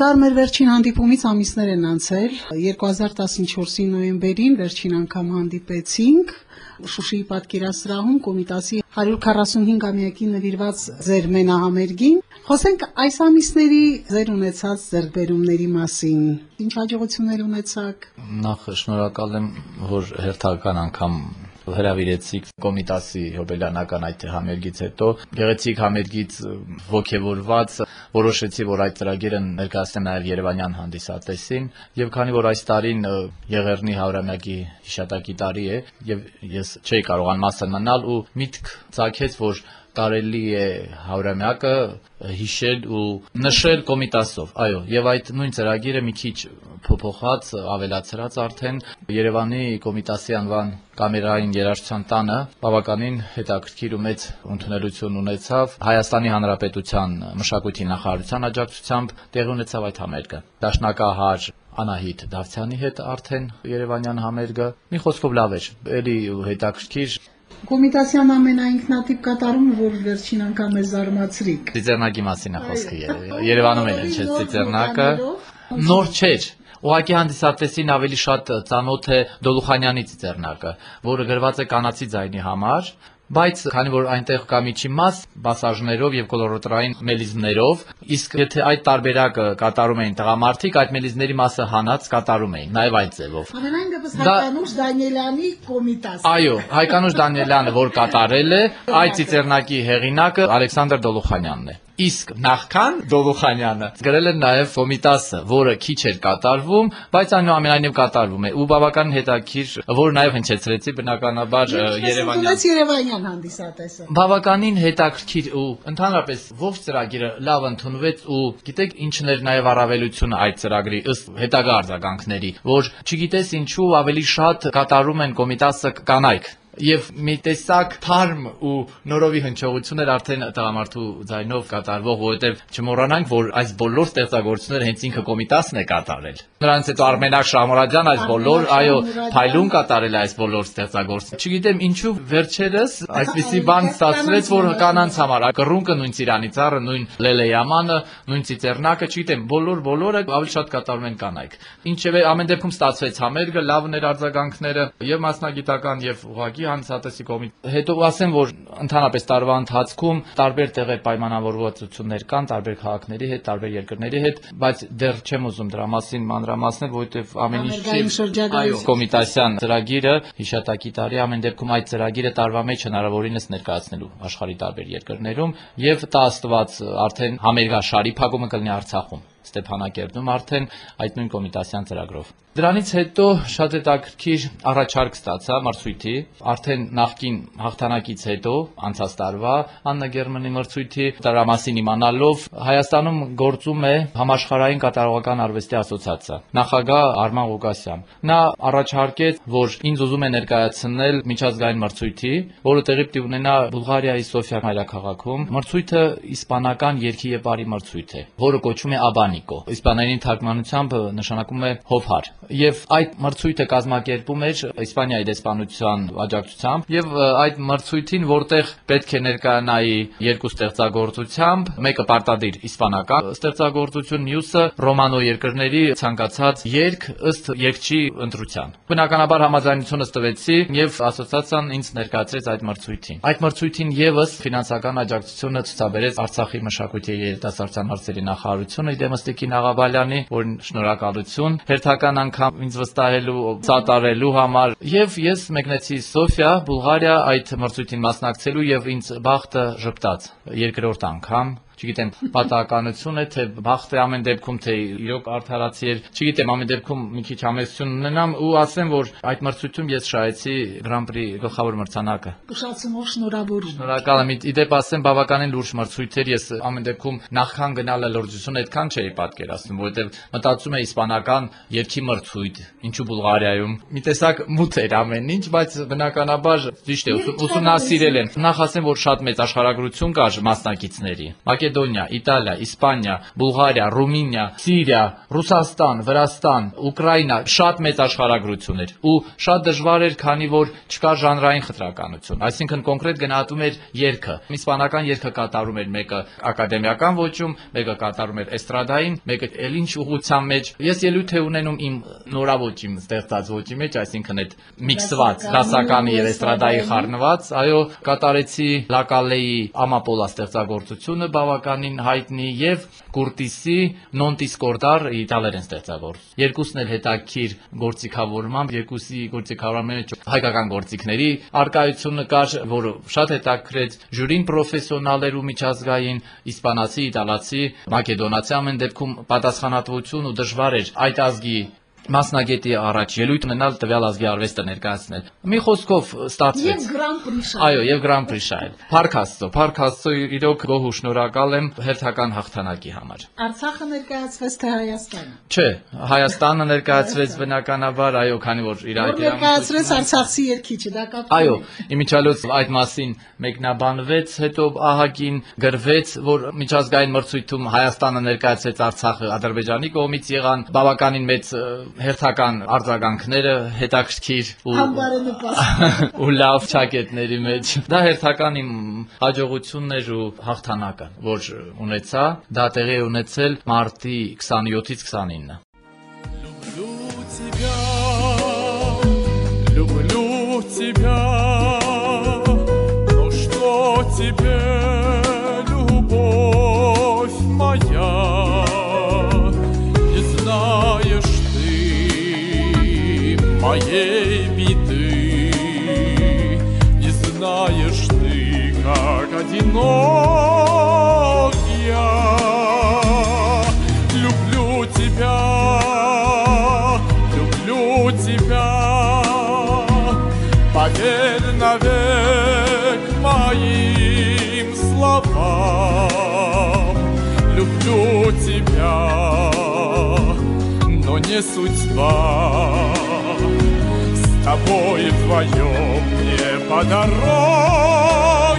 Սա մեր վերջին հանդիպումից ամիսներ են անցել։ 2014-ի նոյեմբերին վերջին անգամ հանդիպեցինք Շուշիի պատկերասրահում Կոմիտասի 145-ամյակի նվիրված ձեր մենահամերգին։ Խոսենք այս ամիսների ձեր ունեցած ձեռքբերումների մասին։ Ինչ հաջողություններ ունեցաք։ Նախ շնորհակալ եմ, որ հերթական անգամ հրավիրեցիք Կոմիտասի հոբելյանական այդ համերգից հետո գեղեցիկ համերգից ողջևորված որոշեցի որ այդ ծրագիրը ներկայացնեմ նաև Երևանյան հանդիսատեսին եւ քանի որ այս տարին Եղեռնի 100-ամյակի հիշատակի տարի է եւ ես չէի կարողան մասը մնալ ու միտք ցակեց որ կարելի է հարյուրամյակը հիշել ու նշել կոմիտասով։ Այո, եւ այդ նույն ծրագիրը մի քիչ փոփոխած, ավելացրած արդեն Երևանի կոմիտասի անվան կամերային երաժշտության տանը բավականին հետաքրքիր ու մեծ ընդունելություն ունեցավ Հայաստանի Հանրապետության մշակույթի նախարարության աջակցությամբ տեղի ունեցավ այդ համերգը։ Դաշնակահար Անահիտ Դավթյանի հետ արդեն Երևանյան համերգը մի խոսքով լավ էր, ելի հետաքրքիր Կոմիտասյան ամենաինքնատիպ կատարումը, որ վերջին անգամ է զարմացրիք։ Ծիծեռնակի մասին է խոսքը Երևանում էլ չէ ծիծեռնակը։ Նոր չէր, Ուղղակի հանդիսատեսին ավելի շատ ծանոթ է Դոլուխանյանի ծիծեռնակը, որը գրված է կանացի ձայնի համար, բայց քանի որ այնտեղ կա միջի մաս բասաժներով եւ կոլորոտրային մելիզմներով, իսկ եթե այդ տարբերակը կատարում էին տղամարդիկ, այդ մելիզմների մասը հանած կատարում էին, նաեւ այդ ձևով։ Ամենայն դեպս Հայկանուշ Դանիելյանի կոմիտաս։ Այո, Հայկանուշ Դանիելյանը, որ կատարել է, այդ ծիծեռնակի հեղինակը Ալեքսանդր Դոլուխանյանն է իսկ նախքան Դոլուխանյանը գրել է նաև Ֆոմիտասը, որը քիչ էր կատարվում, բայց այնուամենայնիվ կատարվում է։ Ու բավական հետաքրիր, որ նաև հնչեցրեցի բնականաբար Երևանյան Երևանյան հանդիսատեսը։ Բավականին հետաքրքիր ու ընդհանրապես ողջ ծրագիրը լավ ընդունվեց ու գիտեք ինչն էր նաև առավելությունը այդ ծրագրի ըստ հետագա արձագանքների, որ չգիտես ինչու ավելի շատ կատարում են Կոմիտասը կանայք եւ մի տեսակ թարմ ու նորովի հնչողություն էր արդեն տղամարդու ձայնով կատարվող, որովհետեւ չմոռանանք, որ այս բոլոր ստեղծագործությունները հենց ինքը կոմիտասն է կատարել։ Նրանց հետո Արմենակ Շամորադյան այս բոլոր, այո, փայլուն կատարել այս բոլոր ստեղծագործությունները։ Չգիտեմ ինչու վերջերս այսպիսի բան ստացվեց, որ կանանց համար կռունկը նույն Ծիրանիցարը, նույն Լելեյամանը, նույն Ծիծեռնակը, չգիտեմ, բոլոր բոլորը ավելի շատ կատարում են կանայք։ Ինչևէ ամեն դեպքում ստացվեց համերգը, լավն էր արձագանքները եւ մասնագիտական եւ ուղղակի հանցատեսի կողմից։ Հետո ասեմ, որ ընդհանրապես տարվա ընթացքում տարբեր տեղեր պայմանավորվածություններ կան տարբեր քաղաքների հետ, տարբեր երկրների հետ, բայց դեռ չեմ ուզում դրա մասին մանրամասնել, որովհետև ամեն ինչի այո կոմիտասյան ծրագիրը հիշատակի տարի ամեն դեպքում այդ ծրագիրը տարվա մեջ հնարավորինս ներկայացնելու աշխարհի տարբեր երկրներում եւ տա Աստված արդեն համերգաշարի փակումը կլինի Արցախում Ստեփանակերտում արդեն այդ նույն կոմիտասյան ծրագրով։ Դրանից հետո շատ հետաքրքիր առաջարկ ստացա մրցույթի, արդեն նախկին հաղթանակից հետո, անցած տարվա Աննա Գերմանի մրցույթի դրա մասին իմանալով Հայաստանում գործում է համաշխարհային կատարողական արվեստի ասոցիացիա։ Նախագահ Արման Ղուկասյան։ Նա առաջարկեց, որ ինձ ուզում է ներկայացնել միջազգային մրցույթի, որը տեղի պիտի ունենա Բուլղարիայի Սոֆիա մայրաքաղաքում։ Մրցույթը իսպանական երկի եւ բարի մրցույթ է, որը կոչվում է Աբանիկո։ Իսպաներեն թարգմանությամբ նշանակում է հովհար եւ այդ մրցույթը կազմակերպում էր Իսպանիայի դեսպանության աջակցությամբ եւ այդ մրցույթին որտեղ պետք է ներկայանայի երկու ստեղծագործությամբ, մեկը պարտադիր իսպանական ստեղծագործություն, մյուսը ռոմանո երկրների ցանկացած երգ ըստ երգչի ընտրության։ Բնականաբար համաձայնությունը ստվեցի եւ ասոցիացիան ինձ ներկայացրեց այդ մրցույթին։ Այդ մրցույթին եւս ֆինանսական աջակցությունը ցուցաբերեց Արցախի մշակույթի երիտասարդության հարցերի նախարարությունը Դեմստիկին Աղաբալյանի, որին շնորհակալություն։ Հերթական անգամ ինձ վստահելու, սատարելու համար եւ ես մեկնեցի Սոֆիա, Բուլղարիա այդ մրցույթին մասնակցելու եւ ինձ բախտը ժպտաց երկրորդ անգամ չգիտեմ, պատահականություն է, թե բախտ է ամեն դեպքում, թե իրոք արդարացի էր, չգիտեմ, ամեն դեպքում մի քիչ համեստություն ունենամ ու ասեմ, որ այդ մրցույթում ես շահեցի Grand Prix գլխավոր մրցանակը։ Ուշացումով շնորհավորում։ Շնորհակալ եմ։ Իդեպ ասեմ, բավականին լուրջ մրցույթ էր, ես ամեն դեպքում նախքան գնալը լրջություն այդքան չէի պատկերացնում, որովհետև մտածում էի իսպանական երկի մրցույթ, ինչու Բուլղարիայում։ Մի տեսակ մութ էր ամեն ինչ, բայց բնականաբար ճիշտ է, ուսումնասիրել են։ Նախ ասեմ, որ շատ մեծ աշխարհագրություն կար մասնակիցների։ Մակեդոնիա, Իտալիա, Իսպանիա, Բուլղարիա, Ռումինիա, Սիրիա, Ռուսաստան, Վրաստան, Ուկրաինա, շատ մեծ աշխարհագրություն էր ու շատ դժվար էր, քանի որ չկար ժանրային խտրականություն։ Այսինքն կոնկրետ գնահատում էր երգը։ Իսպանական երգը կատարում էր մեկը ակադեմիական ոճում, մեկը կատարում էր էստրադային, մեկը էլ ինչ ուղղության մեջ։ Ես ելույթ է ունենում իմ նորավոճ իմ ստեղծած ոճի մեջ, այսինքն այդ միքսված դասականի եւ էստրադայի խառնված, այո, կատարեցի Լակալեի Ամապոլա ստեղծագործությունը բավականին հայտնի եւ Կուրտիսի Նոնտիսկորդար իտալերեն ստեղծագործ։ Երկուսն էլ հետաքրիր գործիքավորմամբ, երկուսի գործիքավորման մեջ հայկական գործիքների արկայությունը կար, որը շատ հետաքրեց ժյուրին պրոֆեսիոնալ էր ու միջազգային, իսպանացի, իտալացի, մակեդոնացի ամեն դեպքում պատասխանատվություն ու դժվար էր այդ ազգի մասնագետի առաջ ելույթ ունենալ տվյալ ազգի արվեստը ներկայացնել։ Մի խոսքով ստացվեց։ Եվ Grand Prix շահել։ Այո, եւ Grand Prix շահել։ Փառք Աստծո, Փառք Աստծո իրոք գոհ ու շնորհակալ եմ հերթական հաղթանակի համար։ Արցախը ներկայացվեց թե Հայաստանը։ Չէ, Հայաստանը ներկայացրեց բնականաբար, այո, քանի որ իր այդ ներկայացրեց Արցախցի երկիչը, դա կապ Այո, իմիջալոց այդ մասին մեկնաբանվեց, հետո ահագին գրվեց, որ միջազգային մրցույթում Հայաստանը ներկայացրեց Արցախը Ադրբեջանի կողմից եղան բավականին մեծ հերթական արձագանքները, հետաքրքիր ու ու լավ ճակետների մեջ։ Դա հերթական իմ հաջողությունն էր ու հաղթանակը, որ ունեցա, դա տեղի ունեցել մարտի 27-ից 29-ը։ одинок я. Люблю тебя, люблю тебя, поверь навек моим словам. Люблю тебя, но не судьба с тобой вдвоем не по дороге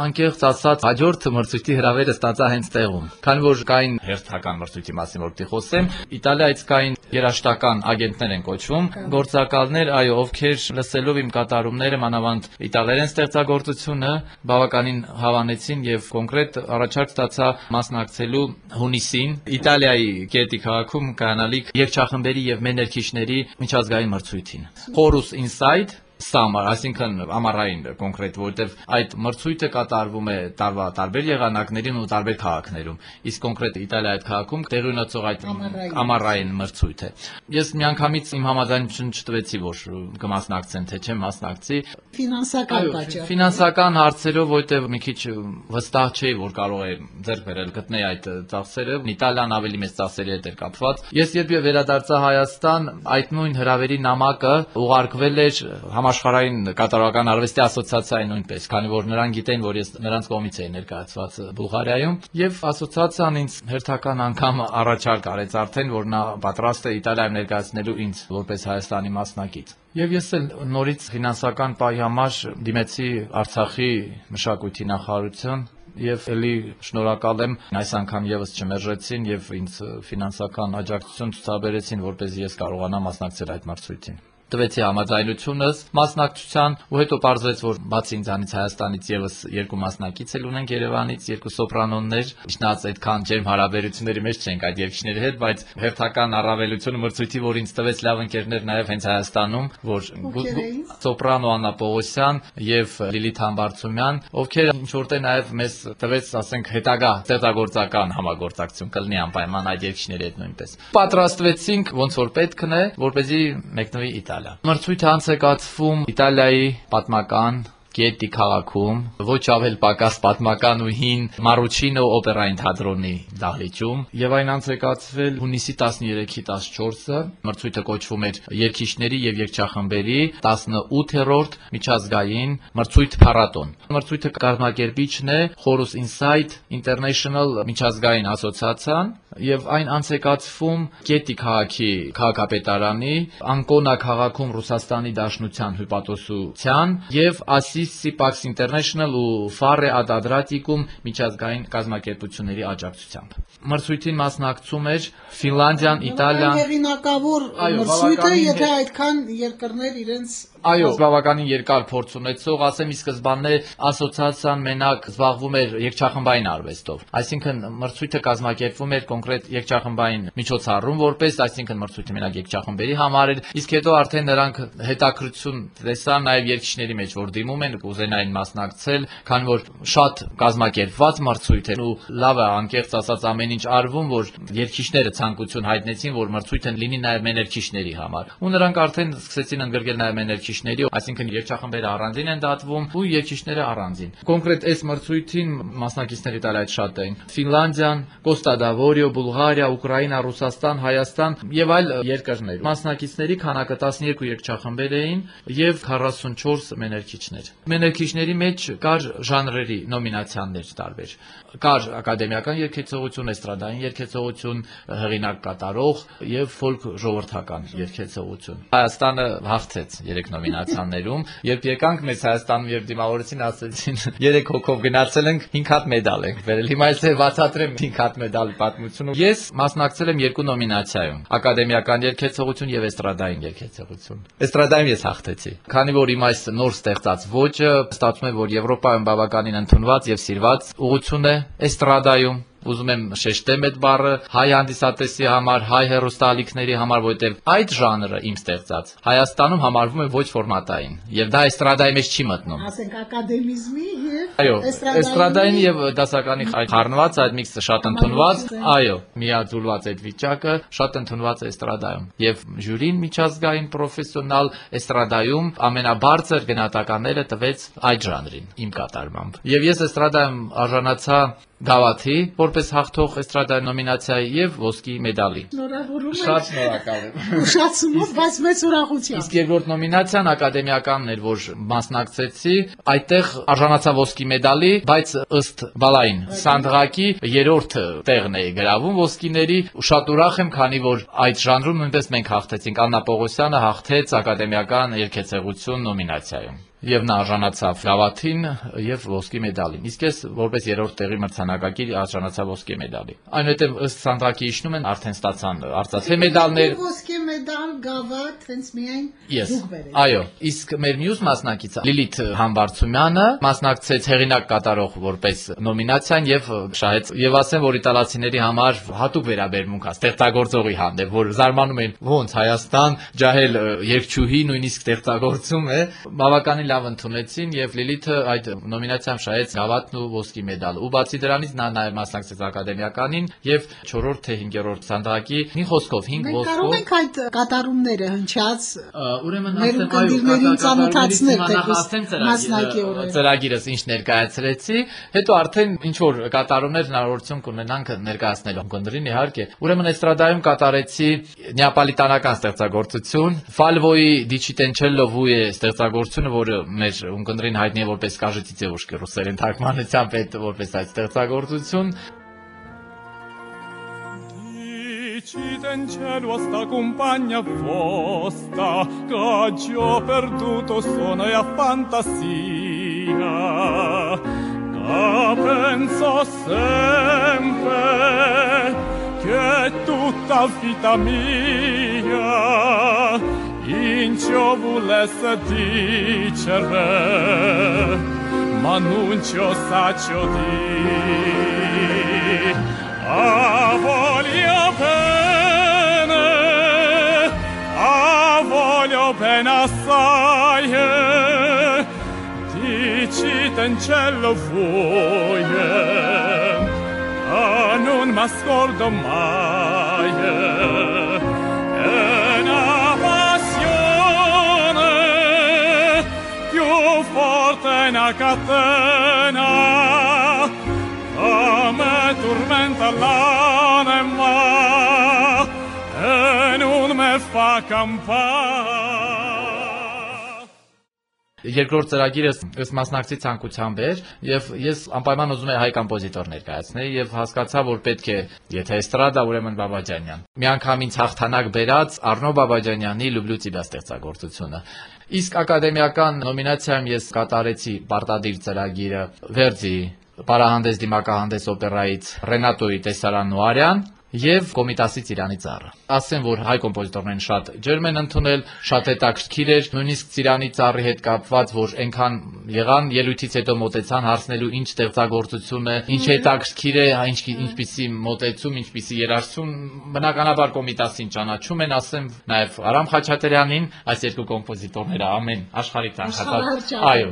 Անկեղծ ասած, հաջորդ մրցույթի հրավերը ստացա հենց տեղում։ Քանի որ կային հերթական մրցույթի մասին որ պիտի խոսեմ, Իտալիայից կային երաշտական ագենտներ են կոչվում, գործակալներ, այո, ովքեր լսելով իմ կատարումները, մանավանդ իտալերեն ստեղծագործությունը, բավականին հավանեցին եւ կոնկրետ առաջարկ ստացա մասնակցելու հունիսին Իտալիայի Գետի քաղաքում կանալիք երգչախմբերի եւ մեներքիչների միջազգային մրցույթին։ Chorus Inside Summer, այսինքն ամառային կոնկրետ, որովհետև այդ մրցույթը կատարվում է տարվա տարբեր եղանակներին ու տարբեր քաղաքներում։ Իսկ կոնկրետ Իտալիայի այդ քաղաքում տեղի ունեցող այդ Ամառային։ ամառային մրցույթ է։ Ես միանգամից իմ համաձայնություն չտվեցի, որ կմասնակցեմ, թե չեմ մասնակցի, Ֆինանսական պատճառ։ Ֆինանսական հարցերով, որտեղ մի քիչ վստահ չէի, որ կարող է ձեռք բերել գտնել այդ ծախսերը, Իտալիան ավելի մեծ ծախսերի հետ էր կապված։ Ես երբ վերադարձա Հայաստան, այդ նույն հրավերի նամակը ուղարկվել էր համաշխարհային կատարողական արվեստի ասոցիացիայի նույնպես, քանի որ նրանք գիտեն, որ ես նրանց կողմից էի ներկայացված Բուլղարիայում, եւ ասոցիացիան ինձ հերթական անգամ առաջարկ արեց արդեն, որ նա պատրաստ է Իտալիայում ներկայացնելու ինձ որպես Հայաստանի մասնակից։ Եվ ես էլ նորից ֆինանսական պահի համար դիմեցի Արցախի մշակույթի նախարարություն եւ ելի շնորհակալ եմ այս անգամ եւս չմերժեցին եւ ինձ ֆինանսական աջակցություն ցուցաբերեցին որպեսզի ես կարողանամ մասնակցել այդ մրցույթին։ տվեցի համաձայնությունս մասնակցության ու հետո պարզվեց, որ բացի ինձանից Հայաստանից եւս երկու մասնակից էլ ունենք Երևանից, երկու սոպրանոններ, իջնած այդքան ջերմ հարաբերությունների մեջ չենք այդ երկիշների հետ, բայց հերթական առավելությունը մրցույթի, որ ինձ տվեց լավ ընկերներ նաեւ հենց Հայաստանում, որ սոպրանո Աննա Պողոսյան եւ Լիլիթ Համբարձումյան, ովքեր ինչ որտեղ նաեւ մեզ տվեց, ասենք, հետագա ստեղծագործական համագործակցություն կլինի անպայման այդ երկիշների հետ նույնպես։ Պատրաստվեցինք ոնց որ պետքն է, որ เป զի մեկնվի Իտալիա։ Մրցույթը անց է կացվում Իտալիայի պատմական Գետի քաղաքում ոչ ավել պակաս պատմական ու հին Մարուչինո օպերային թատրոնի դահլիճում եւ այն անցեկացվել հունիսի 13-ի 14-ը մրցույթը կոչվում էր երկիշների եւ երգչախմբերի 18-րդ միջազգային մրցույթ փառատոն մրցույթը կազմակերպիչն է Horus Insight International միջազգային ասոցիացիան եւ այն անցեկացվում Գետի քաղաքի քաղաքապետարանի Անկոնա քաղաքում Ռուսաստանի Դաշնության հյուպատոսության եւ Ասի Assisi Pax International ու Fare ad Adriaticum միջազգային կազմակերպությունների աջակցությամբ։ Մրցույթին մասնակցում էր Ֆինլանդիան, Իտալիան։ Հեղինակավոր մրցույթը, եթե այդքան երկրներ իրենց Այո, բավականին երկար փորձ ունեցող, ասեմ, ի սկզբանե ասոցիացիան մենակ զբաղվում էր երգչախմբային արվեստով։ Այսինքն մրցույթը կազմակերպվում էր կոնկրետ երգչախմբային միջոցառում որպես, այսինքն մրցույթը մենակ երգչախմբերի համար էր, իսկ հետո արդեն նրանք հետաքրություն տեսան նաև երգիչների մեջ, որ դիմում են, կուզենային մասնակցել, քանի որ շատ կազմակերպված մրցույթ էր ու լավ է անկեղծ ասած ամեն ինչ արվում, որ երգիչները ցանկություն հայտնեցին, որ մրցույթը լինի նաև մեներքիչների համար։ Ու նրանք արդեն սկսեցին ընդգրկել նաև մեներքիչ երգիչների, այսինքն երգչախմբերը առանձին են դատվում ու երգիչները առանձին։ Կոնկրետ այս մրցույթին մասնակիցների տալ այդ շատ էին։ Ֆինլանդիան, Կոստա դավորիո, Բուլղարիա, Ուկրաինա, Ռուսաստան, Հայաստան եւ այլ երկրներ։ Մասնակիցների քանակը 12 երգչախմբեր էին եւ 44 մեներքիչներ։ Մեներքիչների մեջ կար ժանրերի նոմինացիաներ տարբեր։ Կար ակադեմիական երգեցողություն, էստրադային երգեցողություն, հեղինակ կատարող եւ ֆոլք ժողովրդական երգեցողություն։ Հայաստանը հաղթեց 3 նոմինացիաներում, երբ եկանք մեզ Հայաստանում եւ դիմավորեցին, ասեցին 3 հոգով գնացել ենք 5 հատ մեդալ ենք վերել։ Հիմա ես բացատրեմ 5 հատ մեդալի պատմությունը։ Ես մասնակցել եմ երկու նոմինացիայում՝ ակադեմիական երգեցողություն եւ էստրադային երգեցողություն։ Էստրադայում ես հաղթեցի։ Քանի որ իմ այս նոր ստեղծած ոճը ստացվում է, որ Եվրոպայում բավականին ընդունված եւ սիրված ուղղություն է էստրադայում ուզում եմ շեշտեմ այդ բառը հայ հանդիսատեսի համար, հայ հերոստալիքների համար, որովհետև այդ ժանրը իմ ստեղծած Հայաստանում համարվում է ոչ ֆորմատային, եւ դա էստրադայի մեջ չի մտնում։ Ասենք ակադեմիզմի եւ Այո, էստրադային եւ դասականի խառնված այդ միքսը շատ ընդունված, այո, միաձուլված այդ վիճակը շատ ընդունված է էստրադայում։ Եվ ժյուրին միջազգային պրոֆեսիոնալ էստրադայում ամենաբարձր գնահատականները տվեց այդ ժանրին իմ կատարմամբ։ Եվ ես էստրադայում արժանացա Գավաթի որպես հաղթող էստրադայի նոմինացիայի եւ ոսկի մեդալի։ Շնորհավորում եմ։ Շատ շնորհակալ եմ։ Ուշացումով, բայց մեծ ուրախությամբ։ Իսկ երկրորդ նոմինացիան ակադեմիականն էր, որ մասնակցեցի, այդտեղ արժանացա ոսկի մեդալի, բայց ըստ բալային Սանդղակի երրորդ տեղն է գրավում ոսկիների։ Շատ ուրախ եմ, քանի որ այդ ժանրում նույնպես մենք հաղթեցինք։ Աննա Պողոսյանը հաղթեց ակադեմիական երգեցեղություն նոմինացիայում եւ նա արժանացավ գավաթին եւ ոսկի մեդալին։ Իսկ ես որպես երրորդ տեղի մրցանակակիր արժանացա ոսկի մեդալի։ Այնուհետեւ ըստ Սանդրակի իջնում են արդեն ստացան արծաթե մեդալներ։ Ոսկի մեդալ, գավաթ, հենց միայն դուք բերեք։ Այո, իսկ մեր մյուս մասնակիցը Լիլիթ Համբարձումյանը մասնակցեց հեղինակ կատարող որպես նոմինացիան եւ շահեց եւ ասեմ, որ իտալացիների համար հատուկ վերաբերմունք է ստեղծագործողի հանդեպ, որ զարմանում են ոնց Հայաստան ջահել երկչուհի նույնիսկ ստեղծագործում է, բավականին լավ ընդունեցին եւ Լիլիթը այդ նոմինացիայում շահեց գավաթն ու ոսկի մեդալը։ Ու բացի դրանից նա նաեւ մասնակցեց ակադեմիականին եւ 4-րդ թե 5-րդ սանդղակի մի խոսքով 5 Մենք կարող ոսկով ենք այդ կատարումները հնչած Ուրեմն ասեմ, այո, թեկուզ ասեմ ծրագիրը, ծրագիրս ինչ ներկայացրեցի, հետո արդեն ինչ որ կատարումներ հնարավորություն կունենանք ներկայացնելու կնդրին իհարկե։ Ուրեմն էստրադայում կատարեցի նեապոլիտանական ստեղծագործություն, Ֆալվոյի Դիչիտենչելլո Վուե ստեղծագործությունը, որը մեր ունկնդրին հայտնի է որպես Կաժեցի ձևուշկի ռուսերեն թարգմանությամբ այդ որպես այդ ստեղծագործություն Dicite in cielo a sta compagna vostra che ho perduto sono e a fantasia che penso sempre che tutta vita mia in Inciovule să dicere, Manuncio sacio di, A voglio bene, A voglio bene assai, eh, Dicite in cielo voi, eh, A non m'ascolto mai, eh. la catena oh, me turmenta l'anima e non me fa campare. Երկրորդ ծրագիրը ըստ մասնակցի ցանկությամբ էր եւ ես անպայման ուզում եի հայ կոմպոզիտոր ներկայացնել եւ հասկացա որ պետք է եթե էստրադա ուրեմն Բաբաջանյան միանգամից հաղթանակ բերած Արնո Բաբաջանյանի Լուբլու Ծիբա ստեղծագործությունը իսկ ակադեմիական նոմինացիայում ես կատարեցի Պարտադիր ծրագիրը Վերդի Պարահանդես դիմակահանդես օպերայից Ռենատոյի տեսարան Եվ Կոմիտասից Իրանի ծառը։ Ասեմ, որ հայ կոմպոզիտորներն շատ ջերմ են ընդունել, շատ հետաքրքիր էր, նույնիսկ Ծիրանի ծառի հետ կապված, որ այնքան եղան ելույթից հետո մտեցան հարցնելու ինչ ստեղծագործություն է, ինչ հետաքրքիր է, ինչ ինչպիսի մտեցում, ինչպիսի երաժշտություն, բնականաբար Կոմիտասին ճանաչում են, ասեմ նաև Արամ Խաչատրյանին, այս երկու կոմպոզիտորները ամեն աշխարհի ցանկացած։ Այո,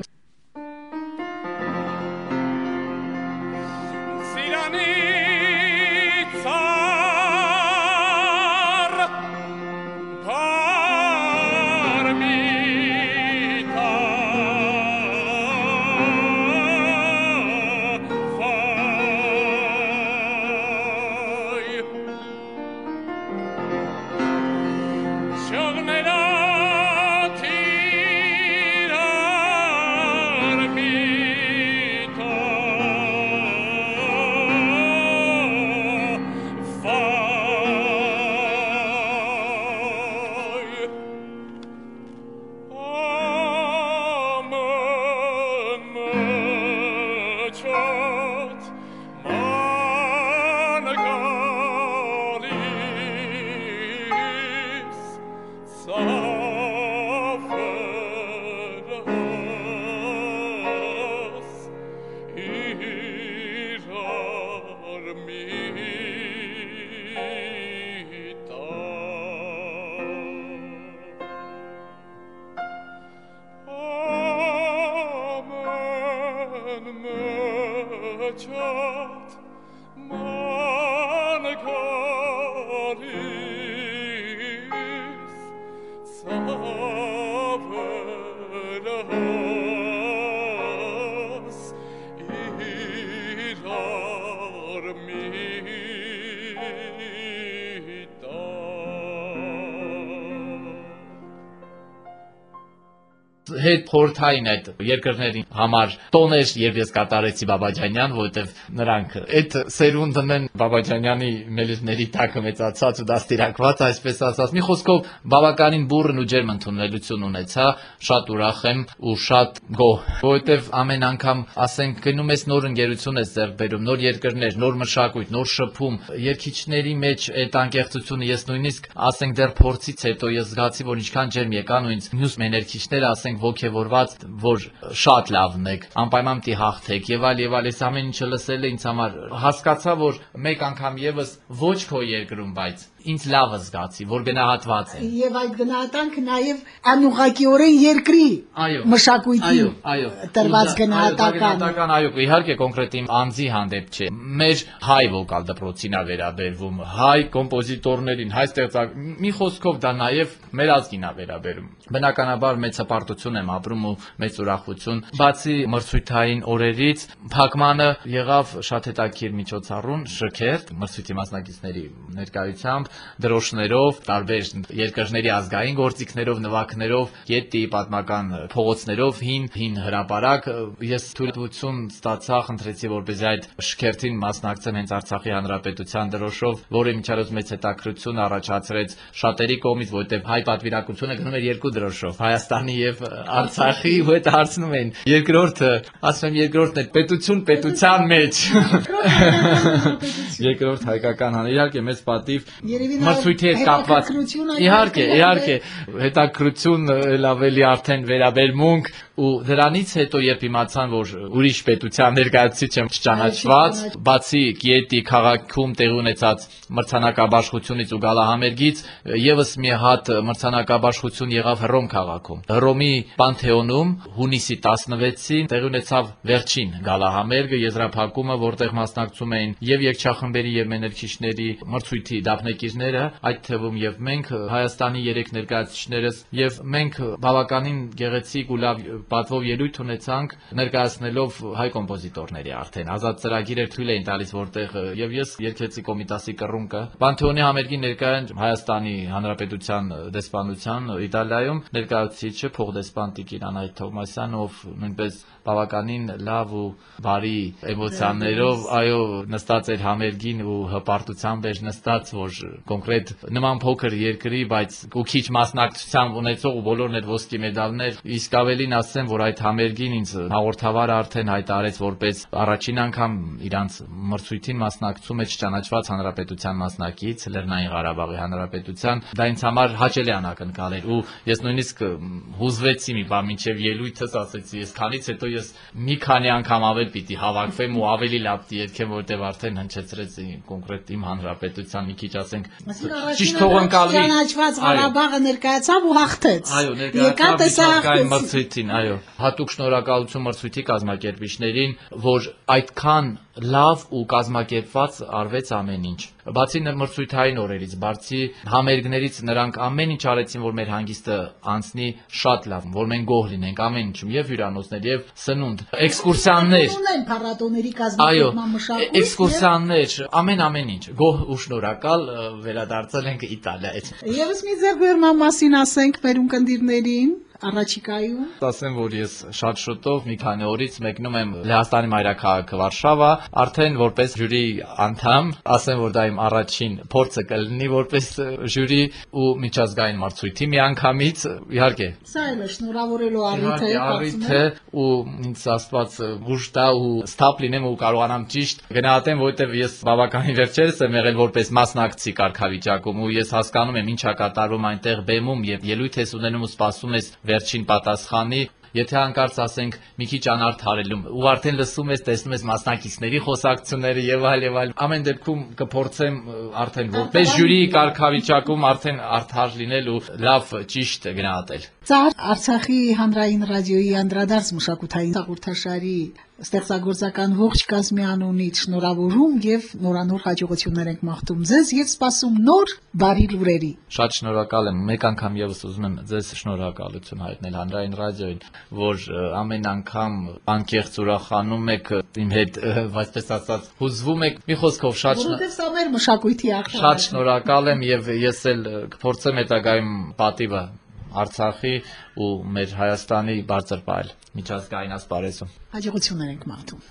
հետ խորթային այդ երկրների համար տոներ, երբ ես կատարեցի Բաբաջանյան, որովհետև նրանք այդ սերունդն են Բաբաջանյանի մելիզների տակը մեծացած ու դաստիարակված, այսպես ասած։ Մի խոսքով բավականին բուրըն ու ջերմ ընդունելություն ունեցա, շատ ուրախ եմ ու շատ գոհ, որովհետև ամեն անգամ ասենք գնում ես նոր ընկերություն ես ձեռք բերում, նոր երկրներ, նոր մշակույթ, նոր շփում, երկիչների մեջ այդ անկեղծությունը ես նույնիսկ ասենք դեռ փորձից հետո ես զգացի, որ ինչքան ջերմ եկան ու ինձ մյուս մեներքիչները ասենք ողջևորված, որ շատ լավն եք, անպայման պիտի հաղթեք եւ այլ եւ այլ, այս ամեն ինչը լսելը ինձ համար հասկացա, որ մեկ անգամ եւս ոչ քո երկրում, բայց ինձ լավը զգացի, որ գնահատված եմ։ Եվ այդ գնահատանքը նաև անուղակիորեն երկրի Այո։ մշակույթի Այո, այո։ տրված գնահատական։ գնահատական, այո, իհարկե կոնկրետ իմ անձի հանդեպ չէ։ Մեր հայ վոկալ դպրոցին է վերաբերվում, հայ կոմպոզիտորներին, հայ ստեղծակ մի խոսքով դա նաև մեր ազգին է վերաբերում։ Բնականաբար մեծ հպարտություն եմ ապրում ու մեծ ուրախություն։ Բացի մրցույթային օրերից, Փակմանը եղավ շատ հետաքրքիր միջոցառում, շքերթ, մրցույթի մասնակիցների ներկայությամբ, դրոշներով, տարբեր երկրների ազգային գործիքներով, նվագներով, գետի պատմական փողոցներով հին հին հրապարակ ես թույլտվություն ստացա, խնդրեցի որպեսզի այդ շքերթին մասնակցեմ հենց Արցախի հանրապետության դրոշով, որը միջարոց մեծ հետաքրություն առաջացրեց շատերի կողմից, որովհետև հայ պատվիրակությունը գնում էր երկու դրոշով, Հայաստանի եւ Արցախի ու հետ հարցնում էին։ Երկրորդը, ասում եմ երկրորդն է պետություն պետության մեջ։ Երկրորդ հայկական հան իհարկե մեծ պատիվ Երևի նա մրցույթի հետ կապված իհարկե իհարկե հետաքրություն էլ ավելի արդեն վերաբերմունք ու դրանից հետո երբ իմացան որ ուրիշ պետության ներկայացուցիչ եմ չճանաչված չճանաչ- բացի Կիետի քաղաքում տեղի ունեցած մրցանակաբաշխությունից ու գալահամերգից եւս մի հատ մրցանակաբաշխություն եղավ Հռոմ քաղաքում Հռոմի Պանթեոնում հունիսի 16-ին տեղի ունեցավ վերջին գալահամերգը եզրափակումը որտեղ մասնակցում էին եւ երգչախմբերի եւ մեներքիչների մրցույթի դափնեկիրները այդ թվում եւ մենք Հայաստանի երեք ներկայացուցիչներս եւ մենք բավականին գեղեցիկ ու լավ պատվով ելույթ ունեցանք ներկայացնելով հայ կոմպոզիտորների արդեն ազատ ծրագիր էր թույլ էին տալիս որտեղ եւ ես երկեցի կոմիտասի կռունկը Պանթեոնի համերգի ներկայան Հայաստանի Հանրապետության դեսպանության Իտալիայում ներկայացուցիչը փոխդեսպան Տիկին Անահիտ Թովմասյան ով նույնպես բավականին լավ ու բարի էմոցիաներով այո նստած էր համերգին ու հպարտությամբ էր նստած որ կոնկրետ նման փոքր երկրի բայց ու քիչ մասնակցությամբ ունեցող ու բոլորն էր ոսկի մեդալներ իսկ ավելին ասեմ որ այդ համերգին ինձ հաղորդավարը արդեն հայտարարեց որպես առաջին անգամ իրանց մրցույթին մասնակցում է չճանաչված հանրապետության մասնակից Լեռնային Ղարաբաղի հանրապետության դա ինձ համար հաճելի անակնկալ էր ու ես նույնիսկ հուզվեցի մի բան մինչև ելույթս ասեցի ես քանից հետո ես մի քանի անգամ ավել պիտի հավաքվեմ ու ավելի լավ դիեթքեմ որտեվ արդեն հնչեցրեց կոնկրետ իմ հանրապետության մի քիչ ասենք ճիշտ թող ընկալվի ճանաչված Ղարաբաղը ներկայացավ ու հաղթեց։ Այո, ներկայացավ մրցույթին, այո։ Հատուկ շնորհակալություն մրցույթի կազմակերպիչներին, որ այդքան լավ ու կազմակերպված արվեց ամեն ինչ։ Բացի ն- մրցույթային օրերից, բացի համերգներից նրանք ամեն ինչ արեցին, որ մեր հանգիստը անցնի շատ լավ, որ մենք գոհ լինենք ամեն ինչում, եւ հյուրանոցներ, եւ սնունդ, էքսկուրսիաներ, Ունեն փառատոների կազմակերպման մշակույթ։ էքսկուրսիաներ, ամեն ամեն ինչ։ Գոհ ու շնորհակալ վերադարձել ենք Իտալիայից։ Եվս մի ձեռբերման մասին ասենք մեր ունկնդիրներին առաջիկայում։ Ասեմ, որ ես շատ շուտով մի քանի օրից մեկնում եմ Լեհաստանի մայրաքաղաքը Վարշավա, արդեն որպես ժյուրի անդամ, ասեմ, որ դա իմ առաջին փորձը կլինի որպես ժյուրի ու միջազգային մրցույթի միանգամից, իհարկե։ Սա էլ շնորհավորելու առիթ է, առիթ է ու ինձ աստված ուժ տա ու ստապ լինեմ ու կարողանամ ճիշտ գնահատեմ, որովհետև ես բավականին վերջերս եմ եղել որպես մասնակցի կարգավիճակում ու ես հասկանում եմ ինչա կատարվում այնտեղ բեմում եւ ելույթ ես ունենում ու սպասում ես վերջին պատասխանի Եթե հանկարծ ասենք մի քիչ անարդարելում ու արդեն լսում ես, տեսնում ես մասնակիցների խոսակցությունները եւ այլ եւ այլ, ամեն դեպքում կփորձեմ արդեն որպես ժյուրի կարգավիճակում արդեն արդար լինել ու լավ ճիշտ գնահատել։ Ծար Արցախի հանրային ռադիոյի անդրադարձ մշակութային հաղորդաշարի ստեղծագործական ողջ կազմի անունից շնորհավորում եւ նորանոր հաջողություններ ենք մաղթում ձեզ եւ սպասում նոր բարի լուրերի։ Շատ շնորհակալ եմ։ Մեկ անգամ եւս ուզում եմ ձեզ շնորհակալություն հայտնել հանրային ռադիոին, որ ամեն անգամ անկեղծ ուրախանում եք իմ հետ, այսպես ասած, հուզվում եք։ Մի խոսքով շատ Որովհետեւ սա մեր մշակույթի աղբյուր Շատ շնորհակալ եմ եւ ես էլ կփորձեմ հետագայում պատիվը Արցախի ու մեր Հայաստանի բարձր պահել միջազգային ասպարեզում։ Հաջողություններ ենք մաղթում։